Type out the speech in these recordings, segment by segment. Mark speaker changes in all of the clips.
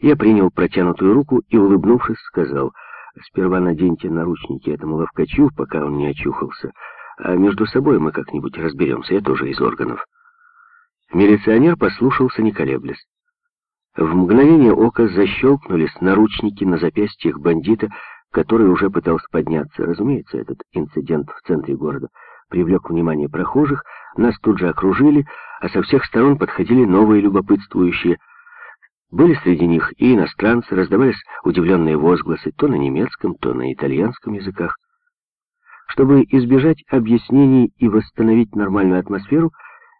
Speaker 1: Я принял протянутую руку и, улыбнувшись, сказал, «Сперва наденьте наручники этому ловкачу, пока он не очухался, а между собой мы как-нибудь разберемся, я тоже из органов». Милиционер послушался, не колеблясь. В мгновение ока защелкнулись наручники на запястьях бандита, который уже пытался подняться. Разумеется, этот инцидент в центре города привлек внимание прохожих, нас тут же окружили, а со всех сторон подходили новые любопытствующие. Были среди них и иностранцы, раздавались удивленные возгласы то на немецком, то на итальянском языках. Чтобы избежать объяснений и восстановить нормальную атмосферу,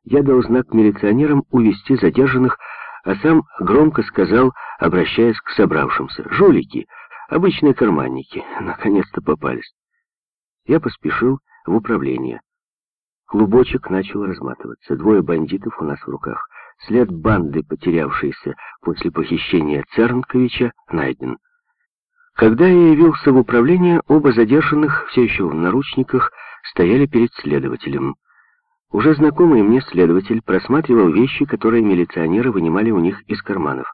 Speaker 1: я дал знак милиционерам увести задержанных, а сам громко сказал, обращаясь к собравшимся, «Жулики, обычные карманники, наконец-то попались». Я поспешил в управление. Клубочек начал разматываться. Двое бандитов у нас в руках. След банды, потерявшейся после похищения Цернковича, найден. Когда я явился в управление, оба задержанных, все еще в наручниках, стояли перед следователем. Уже знакомый мне следователь просматривал вещи, которые милиционеры вынимали у них из карманов.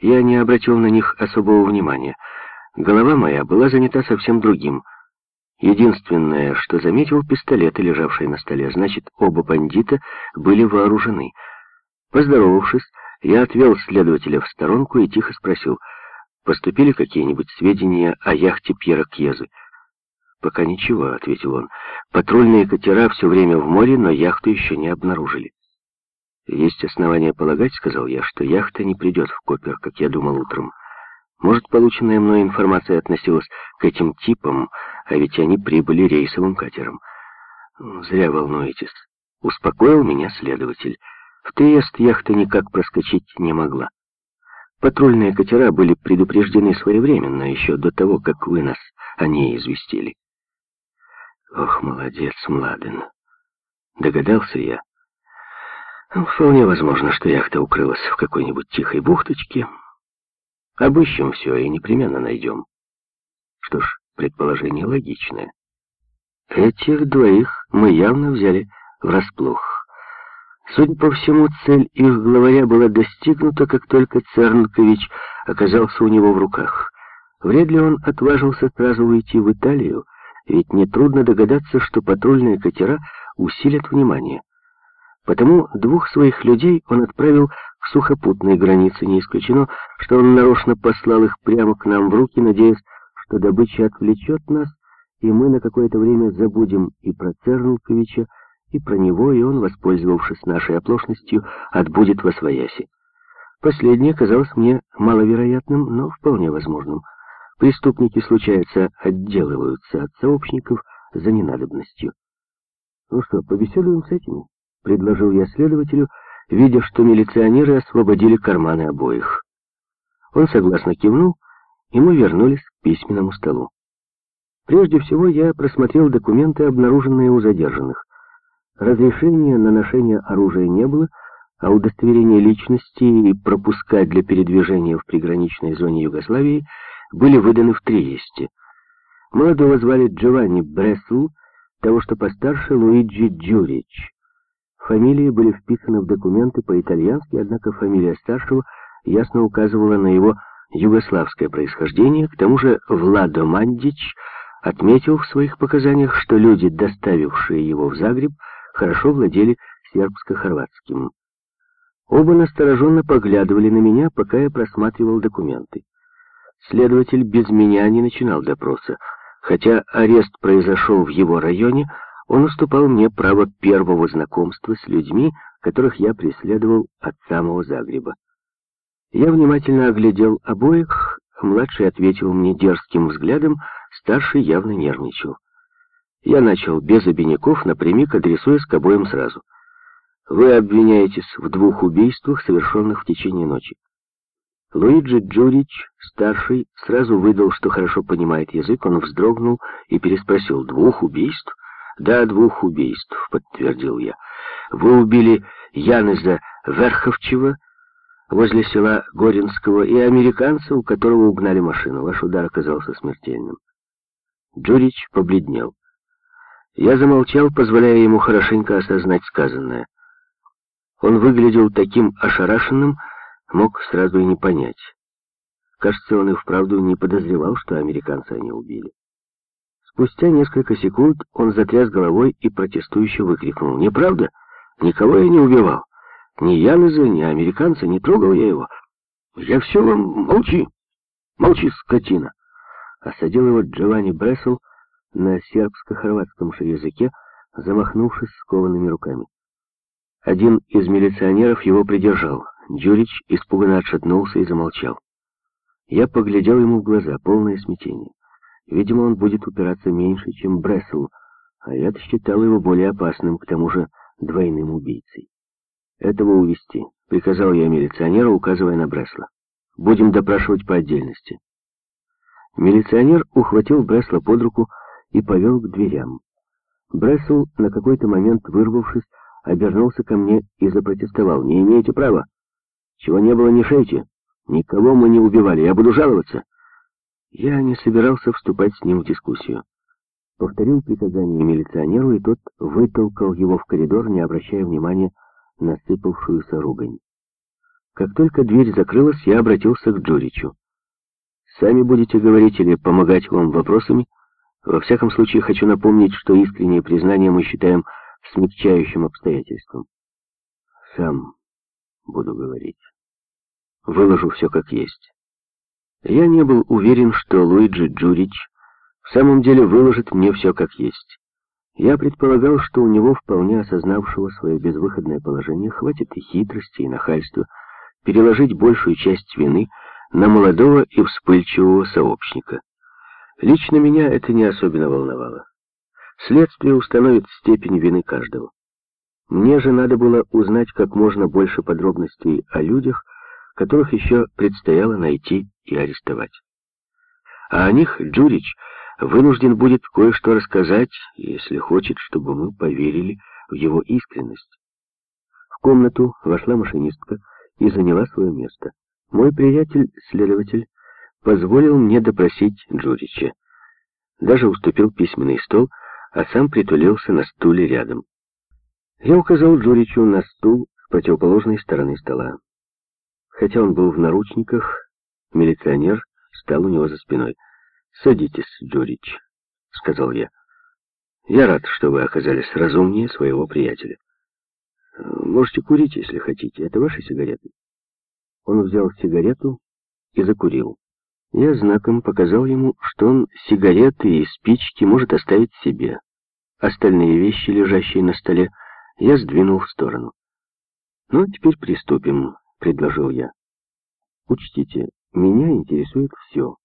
Speaker 1: Я не обратил на них особого внимания. Голова моя была занята совсем другим. Единственное, что заметил, пистолеты, лежавшие на столе. Значит, оба бандита были вооружены. Поздоровавшись, я отвел следователя в сторонку и тихо спросил, поступили какие-нибудь сведения о яхте Пьера Кьезы? «Пока ничего», — ответил он. «Патрульные катера все время в море, но яхту еще не обнаружили». «Есть основания полагать», — сказал я, — «что яхта не придет в Копер, как я думал утром. Может, полученная мной информация относилась к этим типам, а ведь они прибыли рейсовым катером». «Зря волнуетесь», — успокоил меня следователь. В Триест яхта никак проскочить не могла. Патрульные катера были предупреждены своевременно, еще до того, как вы нас о ней известили. Ох, молодец, Младен. Догадался я. Ну, вполне возможно, что яхта укрылась в какой-нибудь тихой бухточке. Обыщем все и непременно найдем. Что ж, предположение логичное. Этих двоих мы явно взяли врасплох. Судя по всему, цель их главаря была достигнута, как только Цернкович оказался у него в руках. Вряд ли он отважился сразу уйти в Италию, ведь нетрудно догадаться, что патрульные катера усилят внимание. Потому двух своих людей он отправил к сухопутной границе. Не исключено, что он нарочно послал их прямо к нам в руки, надеясь, что добыча отвлечет нас, и мы на какое-то время забудем и про Цернковича, и про него, и он, воспользовавшись нашей оплошностью, отбудет во свояси. Последнее казалось мне маловероятным, но вполне возможным. Преступники, случается, отделываются от сообщников за ненадобностью. «Ну что, побеседуем с этими?» — предложил я следователю, видя, что милиционеры освободили карманы обоих. Он согласно кивнул, и мы вернулись к письменному столу. Прежде всего я просмотрел документы, обнаруженные у задержанных. Разрешения на ношение оружия не было, а удостоверение личности и пропуска для передвижения в приграничной зоне Югославии были выданы в Триесте. Молодого звали Джованни Бресл, того, что постарше, Луиджи Джурич. Фамилии были вписаны в документы по-итальянски, однако фамилия старшего ясно указывала на его югославское происхождение, к тому же Владо Мандич отметил в своих показаниях, что люди, доставившие его в Загреб, хорошо владели сербско-хорватским. Оба настороженно поглядывали на меня, пока я просматривал документы. Следователь без меня не начинал допроса. Хотя арест произошел в его районе, он уступал мне право первого знакомства с людьми, которых я преследовал от самого Загреба. Я внимательно оглядел обоих, младший ответил мне дерзким взглядом, старший явно нервничал. Я начал без обиняков, напрямик адресуясь к обоим сразу. Вы обвиняетесь в двух убийствах, совершенных в течение ночи. Луиджи Джурич, старший, сразу выдал, что хорошо понимает язык, он вздрогнул и переспросил, «Двух убийств?» «Да, двух убийств», — подтвердил я. «Вы убили Янеза Верховчева возле села Горинского и американца, у которого угнали машину. Ваш удар оказался смертельным». Джурич побледнел. Я замолчал, позволяя ему хорошенько осознать сказанное. Он выглядел таким ошарашенным, мог сразу и не понять. Кажется, он и вправду не подозревал, что американца они убили. Спустя несколько секунд он затряс головой и протестующе выкрикнул. «Неправда? Никого я не убивал. Ни Янеза, ни американца, не трогал я его. Я все вам... Молчи! Молчи, скотина!» Осадил его Джованни Брессел на сербско-хорватском же языке, замахнувшись скованными руками. Один из милиционеров его придержал. Джурич испуганно отшатнулся и замолчал. Я поглядел ему в глаза, полное смятение. Видимо, он будет упираться меньше, чем Брессел, а я-то считал его более опасным, к тому же двойным убийцей. «Этого увести, приказал я милиционеру, указывая на Бресла. «Будем допрашивать по отдельности». Милиционер ухватил Бресла под руку и повел к дверям. Брессел, на какой-то момент вырвавшись, обернулся ко мне и запротестовал. «Не имеете права. Чего не было, не шейте. Никого мы не убивали. Я буду жаловаться». Я не собирался вступать с ним в дискуссию. Повторил приказание милиционеру, и тот вытолкал его в коридор, не обращая внимания на сыпавшуюся ругань. Как только дверь закрылась, я обратился к Джуричу. «Сами будете говорить или помогать вам вопросами? Во всяком случае, хочу напомнить, что искреннее признание мы считаем смягчающим обстоятельством. Сам буду говорить. Выложу все как есть». Я не был уверен, что Луиджи Джурич в самом деле выложит мне все как есть. Я предполагал, что у него, вполне осознавшего свое безвыходное положение, хватит и хитрости, и нахальства переложить большую часть вины на молодого и вспыльчивого сообщника. Лично меня это не особенно волновало. Следствие установит степень вины каждого. Мне же надо было узнать как можно больше подробностей о людях, которых еще предстояло найти и арестовать. А о них Джурич вынужден будет кое-что рассказать, если хочет, чтобы мы поверили в его искренность. В комнату вошла машинистка и заняла свое место. Мой приятель-следователь позволил мне допросить Джурича. Даже уступил письменный стол, а сам притулился на стуле рядом. Я указал Джуричу на стул с противоположной стороны стола. Хотя он был в наручниках, милиционер стал у него за спиной. «Садитесь, Джорич», — сказал я. «Я рад, что вы оказались разумнее своего приятеля. Можете курить, если хотите. Это ваши сигареты?» Он взял сигарету и закурил. Я знаком показал ему, что он сигареты и спички может оставить себе. Остальные вещи, лежащие на столе, я сдвинул в сторону. «Ну, теперь приступим», предложил я. Учтите, меня интересует все.